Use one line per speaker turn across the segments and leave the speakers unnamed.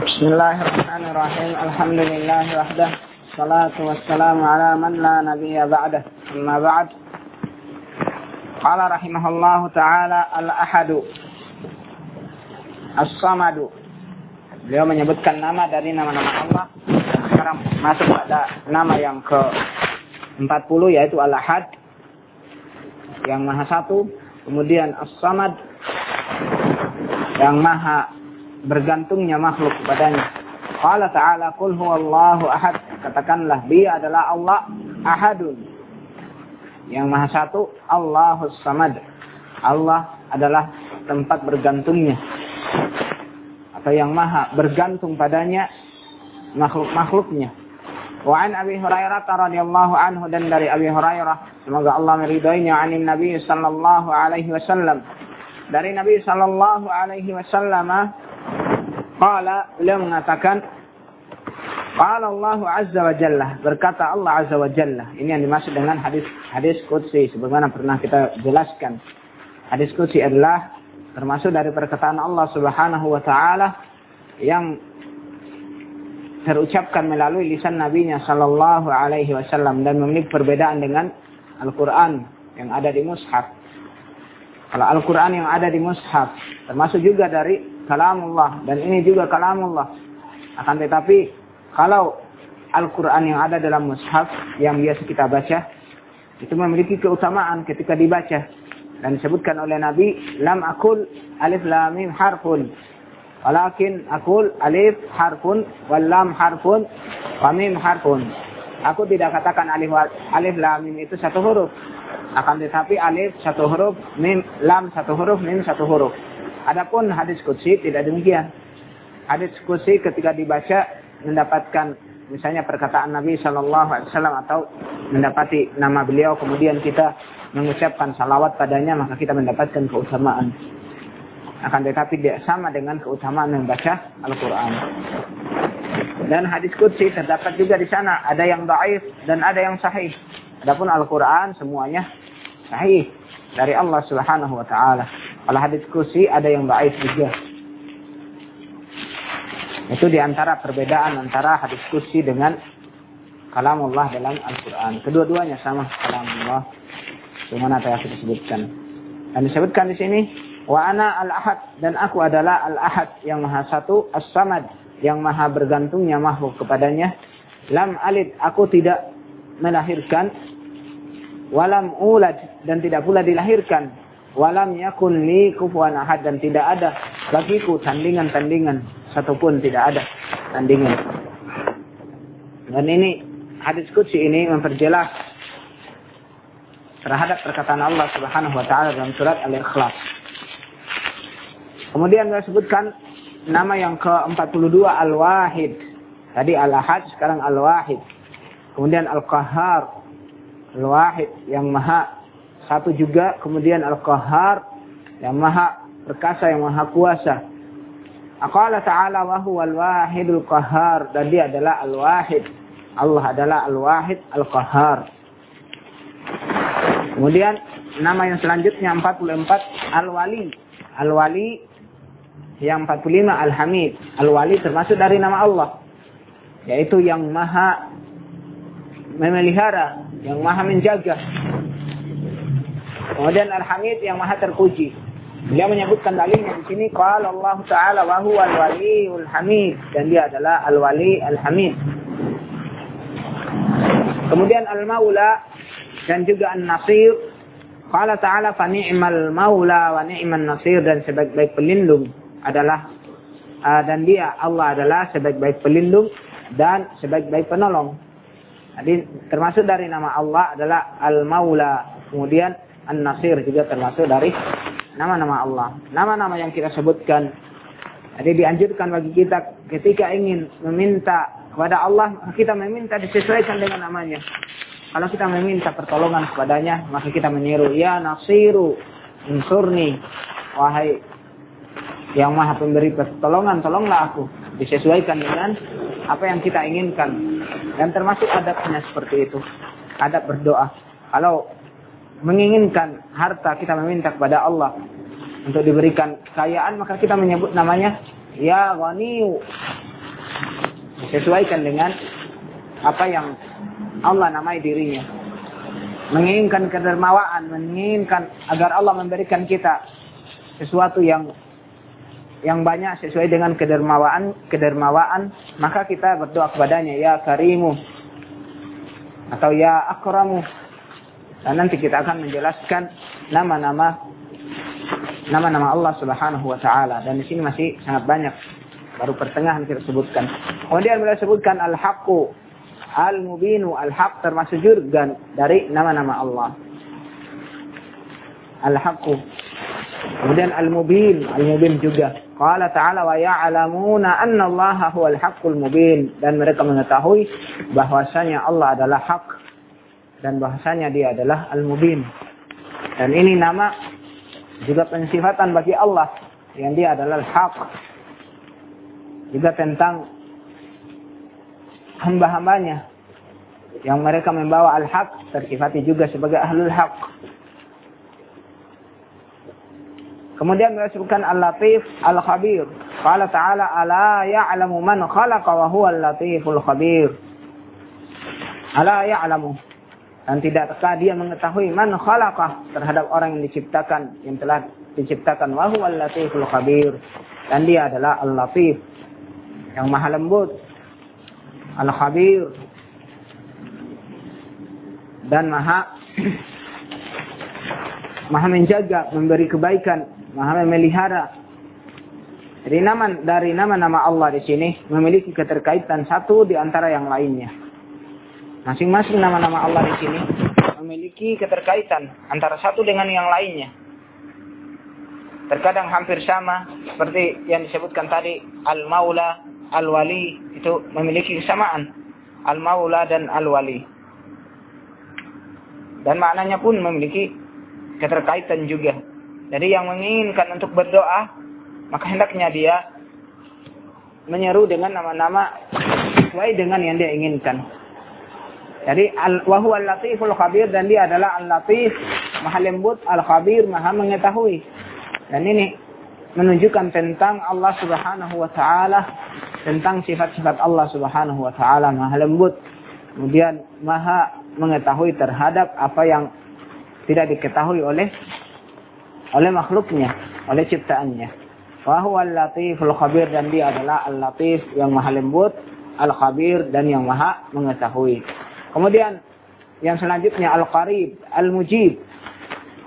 بسم الله الرحمن الرحيم الحمد لله وحده الصلاة والسلام على من لا نبي بعده أما بعد قال رحمه الله تعالى الأحد الصمد Beliau menyebutkan nama dari nama-nama Allah. Sekarang masuk pada nama yang ke 40 yaitu Al-Ahad yang Maha Satu, kemudian As-Samad yang Maha bergantungnya makhluk kepadanya. Qala ta'ala qul huwallahu ahad. Katakanlah dia adalah Allah ahadun. Yang Maha Satu Allahus Samad. Allah adalah tempat bergantungnya atau yang maha bergantung padanya makhluk-makhluknya. Wa an Abi Hurairah radhiyallahu anhu dan dari Abi Hurairah semoga Allah meridainya anin Nabi sallallahu alaihi wasallam. Dari Nabi sallallahu alaihi wasallam qala beliau mengatakan Qala Allah Azza wa Jalla berkata Allah Azza wa Jalla ini yang dimaksud dengan hadis hadis qudsi sebagaimana pernah kita jelaskan. Hadis qudsi adalah termasuk dari perkataan Allah Subhanahu wa taala yang terucapkan melalui lisan nabinya sallallahu alaihi wasallam dan memiliki perbedaan dengan Al-Qur'an yang ada di mushaf. Kalau Al-Qur'an yang ada di mushaf termasuk juga dari kalamullah. Dan ini juga kalamullah. Akan tetapi kalau Al-Qur'an yang ada dalam mushaf yang biasa kita baca itu memiliki keutamaan ketika dibaca. Dan disebutkan oleh Nabi lam akul alif lam mim harfun. Walakin akul alif harfun wal lam harfun wa mim harfun. Aku tidak katakan alif alif lam mim itu satu huruf. Akan tetapi alif satu huruf mim lam satu huruf mim satu huruf adapun hadis qudsi tidak demikian. Hadis qudsi ketika dibaca mendapatkan misalnya perkataan Nabi Shallallahu Alaihi Wasallam atau mendapati nama beliau kemudian kita mengucapkan salawat padanya maka kita mendapatkan keutamaan. Akan tetapi tidak sama dengan keutamaan membaca Al-Quran. Dan hadis qudsi terdapat juga di sana. Ada yang daif dan ada yang sahih. Adapun Al-Quran semuanya sahih dari Allah Subhanahu wa taala kalau hadis qudsi ada yang daif juga itu di antara perbedaan antara hadis kursi dengan kalamullah dalam Al-Quran. Kedua-duanya sama kalamullah. Cuma apa yang kita sebutkan. Dan disebutkan di sini, wa ana al-ahad dan aku adalah al-ahad yang maha satu, as-samad yang maha bergantungnya makhluk kepadanya. Lam alid, aku tidak melahirkan. Walam ulad dan tidak pula dilahirkan. Walam yakun li kufuan ahad dan tidak ada bagiku tandingan-tandingan satupun tidak ada tandingan. Dan ini hadis kutsi ini memperjelas terhadap perkataan Allah Subhanahu wa taala dalam surat Al-Ikhlas. Kemudian saya sebutkan nama yang ke-42 Al-Wahid. Tadi Al-Ahad, sekarang Al-Wahid. Kemudian Al-Qahhar. Al-Wahid yang maha satu juga, kemudian Al-Qahhar yang maha perkasa, yang maha kuasa. Aqala ta'ala wa huwal wahidul qahhar dan dia adalah al-wahid. Allah adalah al-wahid al-qahhar. Kemudian nama yang selanjutnya 44 al-wali. Al-wali yang 45 al-hamid. Al-wali termasuk dari nama Allah. Yaitu yang maha memelihara, yang maha menjaga. Kemudian al-hamid yang maha terpuji. Dia menyebutkan dalilnya di sini qala Allah taala wa huwa al-waliyul hamid dan dia adalah al-wali al-hamid. Kemudian al-maula dan juga an-nasir. Qala ta'ala fa ni'mal maula wa ni'man nasir dan sebaik-baik pelindung adalah uh, dan dia Allah adalah sebaik-baik pelindung dan sebaik-baik penolong. Jadi termasuk dari nama Allah adalah al-maula. Kemudian an-nasir juga termasuk dari nama-nama Allah. Nama-nama yang kita sebutkan. Jadi dianjurkan bagi kita ketika ingin meminta kepada Allah, kita meminta disesuaikan dengan namanya. Kalau kita meminta pertolongan kepadanya, maka kita menyeru, Ya Nasiru, insurni. Wahai yang maha pemberi pertolongan, tolonglah aku. Disesuaikan dengan apa yang kita inginkan. Dan termasuk adabnya seperti itu. Adab berdoa. Kalau menginginkan harta kita meminta kepada Allah untuk diberikan kekayaan maka kita menyebut namanya ya ghaniyu Sesuaikan dengan apa yang Allah namai dirinya. Menginginkan kedermawaan, menginginkan agar Allah memberikan kita sesuatu yang yang banyak sesuai dengan kedermawaan kedermawaan maka kita berdoa kepadanya ya karimu atau ya akramu dan nanti kita akan menjelaskan nama-nama nama-nama Allah Subhanahu wa taala. Dan di sini masih sangat banyak baru pertengahan kita sebutkan. Kemudian beliau sebutkan al-haqqu al-mubinu al-haq termasuk juga dari nama-nama Allah. Al-haqqu. Kemudian al-mubin al-mubin juga. Qala ta'ala wa ya'lamuna anna Allah huwal haqqul mubin. Dan mereka mengetahui bahwasanya Allah adalah hak dan bahwasanya dia adalah al-mubin. Dan ini nama juga pensifatan bagi Allah yang dia adalah hak. Juga tentang hamba-hambanya yang mereka membawa al-haq tersifati juga sebagai ahlul haq. Kemudian beliau sebutkan Al-Latif Al-Khabir. Qala ta'ala ala ya'lamu man khalaqa wa huwa al-latiful khabir. Ala ya'lamu. Dan tidakkah dia mengetahui man khalaqa terhadap orang yang diciptakan, yang telah diciptakan wa huwa al-latiful khabir. Dan dia adalah Al-Latif yang maha lembut. Al-Khabir dan maha maha menjaga, memberi kebaikan Maha memelihara. Jadi nama dari nama-nama Allah di sini memiliki keterkaitan satu di antara yang lainnya. Masing-masing nama-nama Allah di sini memiliki keterkaitan antara satu dengan yang lainnya. Terkadang hampir sama seperti yang disebutkan tadi Al-Maula, Al-Wali itu memiliki kesamaan. Al-Maula dan Al-Wali. Dan maknanya pun memiliki keterkaitan juga. Jadi yang menginginkan untuk berdoa, maka hendaknya dia menyeru dengan nama-nama sesuai dengan yang dia inginkan. Jadi wahu al-latiful khabir dan dia adalah al-latif, maha lembut, al-khabir, maha mengetahui. Dan ini menunjukkan tentang Allah Subhanahu wa taala, tentang sifat-sifat Allah Subhanahu wa taala, maha lembut. Kemudian maha mengetahui terhadap apa yang tidak diketahui oleh oleh makhluknya, oleh ciptaannya. Fahuwa al-latiful khabir dan dia adalah al-latif yang maha lembut, al-khabir dan yang maha mengetahui. Kemudian yang selanjutnya al-qarib, al-mujib.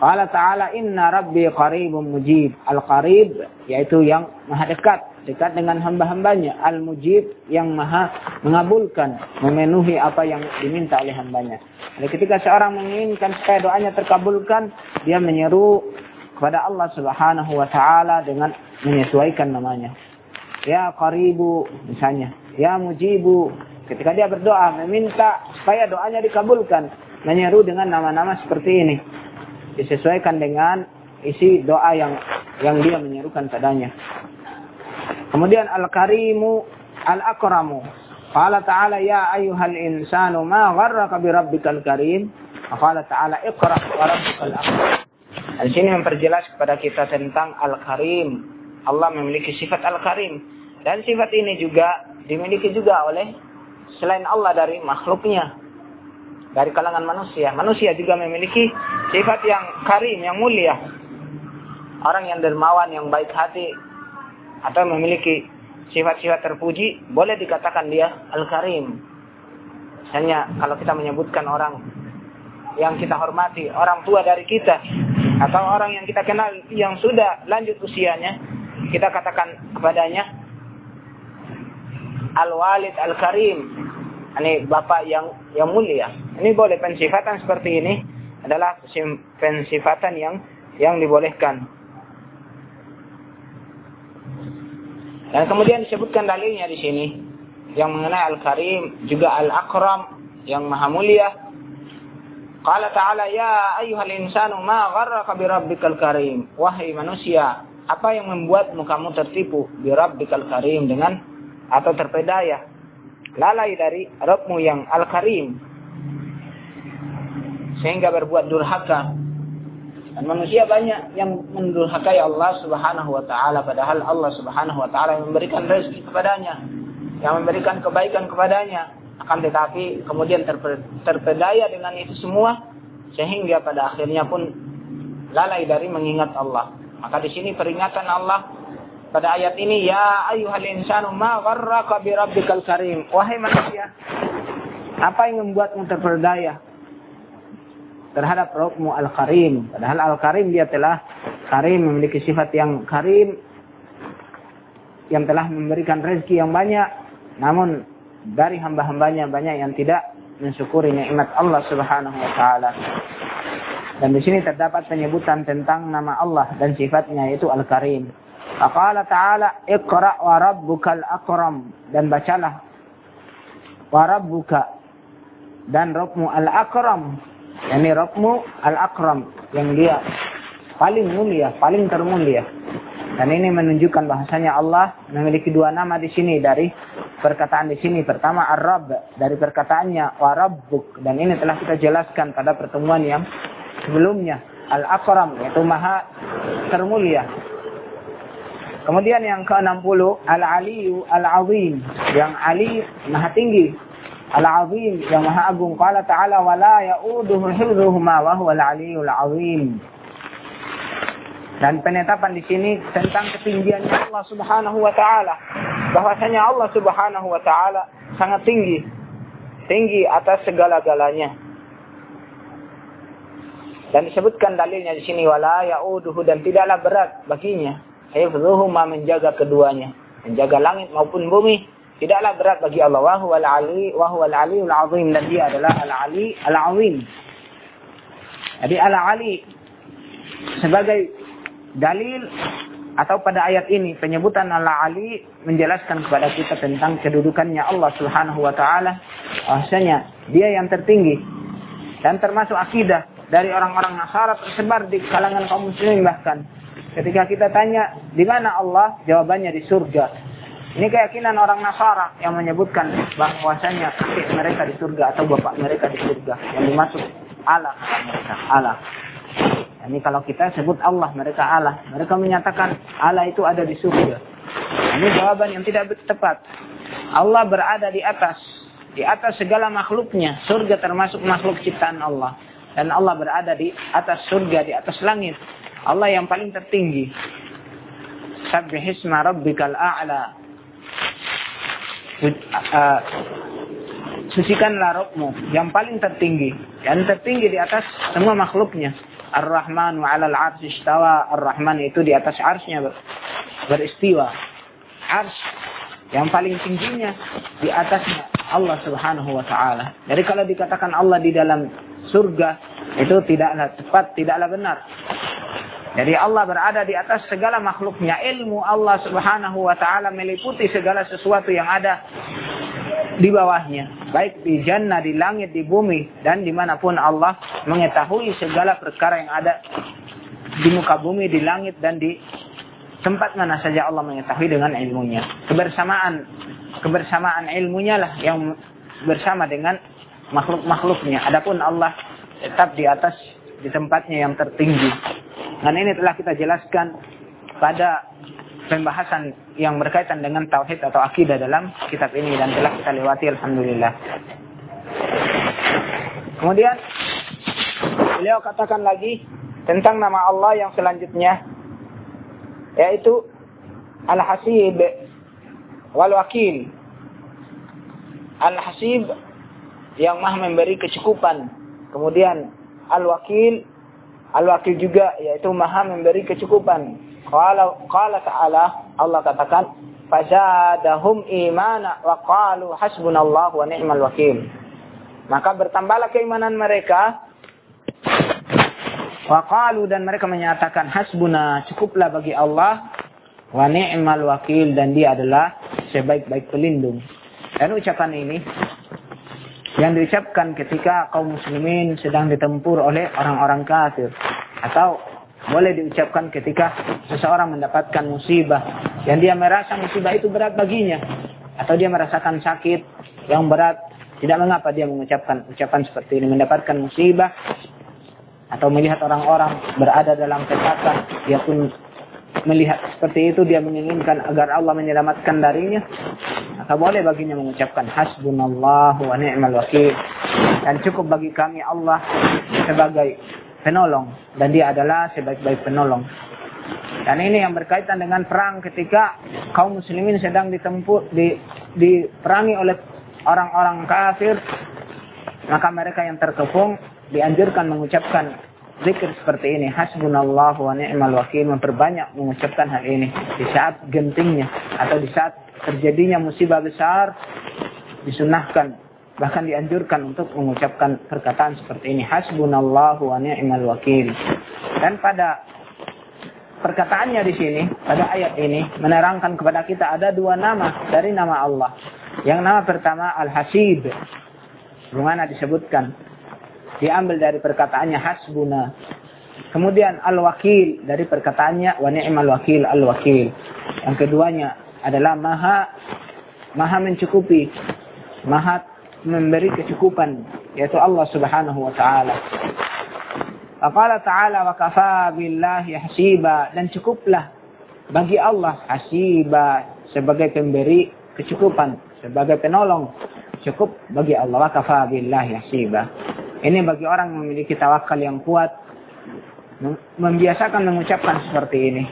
Qala ta'ala inna rabbi qaribun mujib. Al-qarib yaitu yang maha dekat, dekat dengan hamba-hambanya. Al-mujib yang maha mengabulkan, memenuhi apa yang diminta oleh hambanya. Jadi ketika seorang menginginkan supaya doanya terkabulkan, dia menyeru kepada Allah Subhanahu wa taala dengan menyesuaikan namanya. Ya qaribu misalnya, ya mujibu ketika dia berdoa meminta supaya doanya dikabulkan, menyeru dengan nama-nama seperti ini. Disesuaikan dengan isi doa yang yang dia menyerukan padanya. Kemudian al-karimu al-akramu. Qala ta'ala ya ayyuhal insanu ma gharraka bi rabbikal karim. Qala ta'ala iqra wa rabbukal akram. Di sini memperjelas kepada kita tentang Al-Karim. Allah memiliki sifat Al-Karim. Dan sifat ini juga dimiliki juga oleh selain Allah dari makhluknya. Dari kalangan manusia. Manusia juga memiliki sifat yang karim, yang mulia. Orang yang dermawan, yang baik hati. Atau memiliki sifat-sifat terpuji. Boleh dikatakan dia Al-Karim. Misalnya kalau kita menyebutkan orang yang kita hormati, orang tua dari kita, atau orang yang kita kenal yang sudah lanjut usianya, kita katakan kepadanya Al-Walid Al-Karim. Ini bapak yang yang mulia. Ini boleh pensifatan seperti ini adalah pensifatan yang yang dibolehkan. Dan kemudian disebutkan dalilnya di sini yang mengenai Al-Karim, juga Al-Akram yang maha mulia, Qala ta'ala ya ayyuhal insanu ma gharraka bi rabbikal karim. Wahai manusia, apa yang membuatmu kamu tertipu bi rabbikal karim dengan atau terpedaya lalai dari Rabbmu yang al-karim sehingga berbuat durhaka dan manusia banyak yang mendurhakai Allah Subhanahu wa taala padahal Allah Subhanahu wa taala yang memberikan rezeki kepadanya yang memberikan kebaikan kepadanya. Akan tetapi kemudian terpedaya dengan itu semua sehingga pada akhirnya pun lalai dari mengingat Allah. Maka di sini peringatan Allah pada ayat ini ya ayyuhal insanu ma gharraka bi rabbikal karim. Wahai manusia, apa yang membuatmu terpedaya terhadap Rabbmu Al-Karim? Padahal Al-Karim dia telah karim memiliki sifat yang karim yang telah memberikan rezeki yang banyak namun dari hamba-hambanya banyak yang tidak mensyukuri nikmat Allah Subhanahu wa taala. Dan di sini terdapat penyebutan tentang nama Allah dan sifatnya yaitu Al-Karim. Faqala ta'ala Iqra wa rabbukal akram dan bacalah wa rabbuka dan Rabbmu al-akram yakni Rabbmu al-akram yang dia paling mulia, paling termulia. Dan ini menunjukkan bahasanya Allah memiliki dua nama di sini dari perkataan di sini. Pertama Ar-Rabb dari perkataannya wa Rabbuk dan ini telah kita jelaskan pada pertemuan yang sebelumnya. Al-Akram yaitu maha termulia. Kemudian yang ke-60 Al-Aliyu Al-Azim yang Ali maha tinggi. Al-Azim yang maha agung. Qala ta'ala wa la ya'uduhu hifdhuhuma wa huwa al-Aliyul Azim. Dan penetapan di sini tentang ketinggiannya Allah Subhanahu wa taala. Bahwasanya Allah Subhanahu wa taala sangat tinggi. Tinggi atas segala-galanya. Dan disebutkan dalilnya di sini wala yauduhu dan tidaklah berat baginya hifdhuhuma menjaga keduanya, menjaga langit maupun bumi. Tidaklah berat bagi Allah. Wa ali wa huwal aliul azim. Dan dia adalah al ali al azim. Jadi al ali sebagai dalil atau pada ayat ini penyebutan Allah Ali menjelaskan kepada kita tentang kedudukannya Allah Subhanahu wa taala. Bahwasanya dia yang tertinggi dan termasuk akidah dari orang-orang Nasara tersebar di kalangan kaum muslimin bahkan ketika kita tanya di mana Allah jawabannya di surga ini keyakinan orang Nasara yang menyebutkan bahwasanya kakek mereka di surga atau bapak mereka di surga yang dimaksud Allah mereka Allah ini kalau kita sebut Allah, mereka Allah. Mereka menyatakan Allah itu ada di surga. Ini jawaban yang tidak tepat. Allah berada di atas. Di atas segala makhluknya. Surga termasuk makhluk ciptaan Allah. Dan Allah berada di atas surga, di atas langit. Allah yang paling tertinggi. Sabbihisma rabbikal a'la. Uh, sucikanlah yang paling tertinggi. Yang tertinggi di atas semua makhluknya. Ar-Rahman wa 'alal 'arsy istawa. Ar-Rahman itu di atas arsy-nya beristiwa. Ars yang paling tingginya di atasnya Allah Subhanahu wa taala. Jadi kalau dikatakan Allah di dalam surga itu tidaklah tepat, tidaklah benar. Jadi Allah berada di atas segala makhluknya. Ilmu Allah subhanahu wa ta'ala meliputi segala sesuatu yang ada di bawahnya. Baik di jannah, di langit, di bumi. Dan di mana pun Allah mengetahui segala perkara yang ada di muka bumi, di langit, dan di tempat mana saja Allah mengetahui dengan ilmunya. Kebersamaan kebersamaan ilmunya lah yang bersama dengan makhluk-makhluknya. Adapun Allah tetap di atas di tempatnya yang tertinggi. Dan ini telah kita jelaskan pada pembahasan yang berkaitan dengan tauhid atau akidah dalam kitab ini dan telah kita lewati alhamdulillah. Kemudian beliau katakan lagi tentang nama Allah yang selanjutnya yaitu Al-Hasib wal Wakil. Al-Hasib yang maha memberi kecukupan. Kemudian Al-Wakil Al-Wakil juga yaitu Maha memberi kecukupan. Qala qala ta'ala Allah katakan fazadahum imana wa qalu hasbunallahu wa ni'mal wakil. Maka bertambahlah keimanan mereka wa qalu dan mereka menyatakan hasbuna cukuplah bagi Allah wa ni'mal wakil dan dia adalah sebaik-baik pelindung. Dan ucapan ini yang diucapkan ketika kaum muslimin sedang ditempur oleh orang-orang kafir. Atau boleh diucapkan ketika seseorang mendapatkan musibah. Yang dia merasa musibah itu berat baginya. Atau dia merasakan sakit yang berat. Tidak mengapa dia mengucapkan ucapan seperti ini. Mendapatkan musibah. Atau melihat orang-orang berada dalam petaka dia pun melihat seperti itu. Dia menginginkan agar Allah menyelamatkan darinya maka boleh baginya mengucapkan hasbunallahu wa ni'mal wakil. Dan cukup bagi kami Allah sebagai penolong. Dan dia adalah sebaik-baik penolong. Dan ini yang berkaitan dengan perang ketika kaum muslimin sedang ditempuh di diperangi oleh orang-orang kafir. Maka mereka yang terkepung dianjurkan mengucapkan zikir seperti ini hasbunallahu wa ni'mal wakil. Memperbanyak mengucapkan hal ini di saat gentingnya atau di saat terjadinya musibah besar disunahkan bahkan dianjurkan untuk mengucapkan perkataan seperti ini. Hasbunallahu wa ni'mal wakil. Dan pada perkataannya di sini pada ayat ini menerangkan kepada kita ada dua nama dari nama Allah. Yang nama pertama Al-Hasib. Bagaimana disebutkan? Diambil dari perkataannya hasbuna. Kemudian al-wakil. Dari perkataannya wa ni'mal wakil al-wakil. Yang keduanya adalah maha maha mencukupi, maha memberi kecukupan yaitu Allah Subhanahu wa taala. Faqala ta'ala wa kafa billahi hasiba dan cukuplah bagi Allah hasiba sebagai pemberi kecukupan, sebagai penolong cukup bagi Allah wa kafa billahi hasiba. Ini bagi orang yang memiliki tawakal yang kuat, membiasakan mengucapkan seperti ini.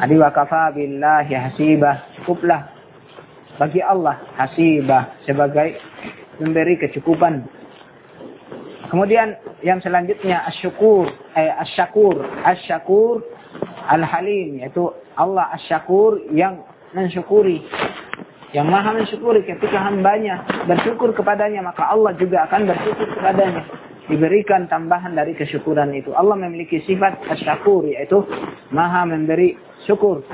Adi wa kafa billahi hasibah. Cukuplah bagi Allah hasibah sebagai memberi kecukupan. Kemudian yang selanjutnya asyukur, eh, asyakur, asyakur al-halim yaitu Allah asyakur yang mensyukuri yang maha mensyukuri ketika hambanya bersyukur kepadanya maka Allah juga akan bersyukur kepadanya diberikan tambahan dari kesyukuran itu Allah memiliki sifat asyakur yaitu maha memberi syukur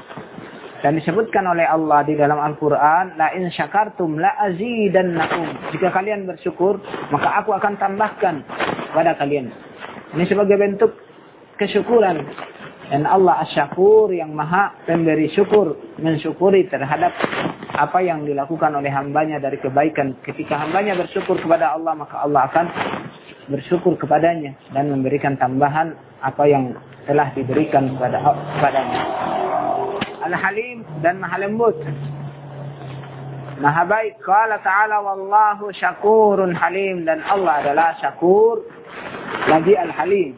dan disebutkan oleh Allah di dalam Al-Quran la in syakartum la azidannakum jika kalian bersyukur maka aku akan tambahkan pada kalian ini sebagai bentuk kesyukuran dan Allah asyakur yang maha pemberi syukur mensyukuri terhadap apa yang dilakukan oleh hambanya dari kebaikan. Ketika hambanya bersyukur kepada Allah, maka Allah akan bersyukur kepadanya dan memberikan tambahan apa yang telah diberikan kepada kepadanya. Al-Halim dan Maha Lembut. Maha baik. Qala ta'ala wallahu syakurun halim. Dan Allah adalah syakur lagi Al-Halim.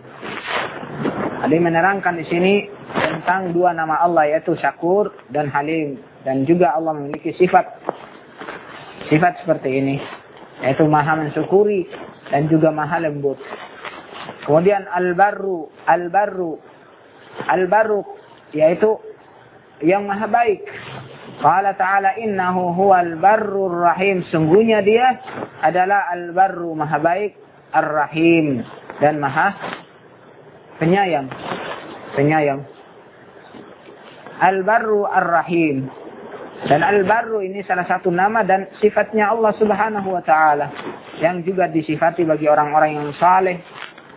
Ada menerangkan di sini tentang dua nama Allah yaitu syakur dan halim dan juga Allah memiliki sifat sifat seperti ini yaitu maha mensyukuri dan juga maha lembut. Kemudian al-barru, al-barru, al-barru yaitu yang maha baik. Qala ta'ala innahu huwal barrur rahim. Sungguhnya dia adalah al-barru maha baik, ar-rahim dan maha penyayang. Penyayang. Al-barru ar-rahim. Dan Al-Barru ini salah satu nama dan sifatnya Allah Subhanahu wa taala yang juga disifati bagi orang-orang yang saleh.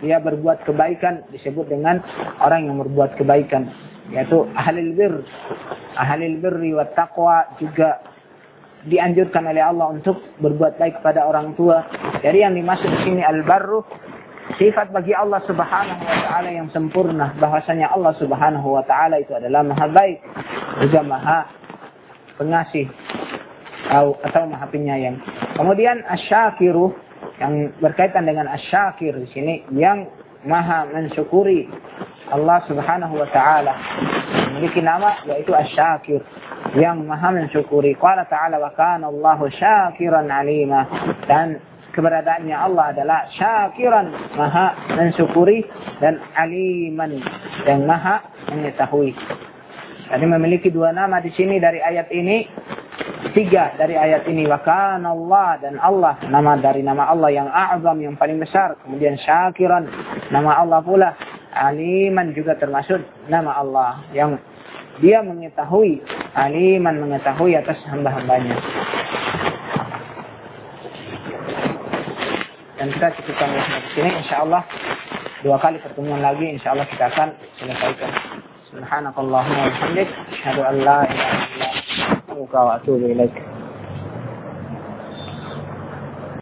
Dia berbuat kebaikan disebut dengan orang yang berbuat kebaikan yaitu ahlul bir. Ahlul birri wa taqwa juga dianjurkan oleh Allah untuk berbuat baik kepada orang tua. Jadi yang dimaksud di sini al-barru sifat bagi Allah Subhanahu wa taala yang sempurna bahwasanya Allah Subhanahu wa taala itu adalah maha baik juga maha pengasih atau, atau maha penyayang. Kemudian asyakiru yang berkaitan dengan asyakir di sini yang maha mensyukuri Allah Subhanahu wa taala. Memiliki nama yaitu asyakir yang maha mensyukuri. Qala ta'ala wa kana Allahu syakiran alima dan keberadaannya Allah adalah syakiran maha mensyukuri dan aliman yang maha mengetahui. Jadi memiliki dua nama di sini dari ayat ini. Tiga dari ayat ini. Wakan Allah dan Allah. Nama dari nama Allah yang a'zam, yang paling besar. Kemudian syakiran. Nama Allah pula aliman juga termasuk nama Allah yang dia mengetahui, aliman mengetahui atas hamba-hambanya. Dan kita cukupkan di sini, insya Allah dua kali pertemuan lagi, insya Allah kita akan selesaikan. Subhanakallahumma wa bihamdik, asyhadu.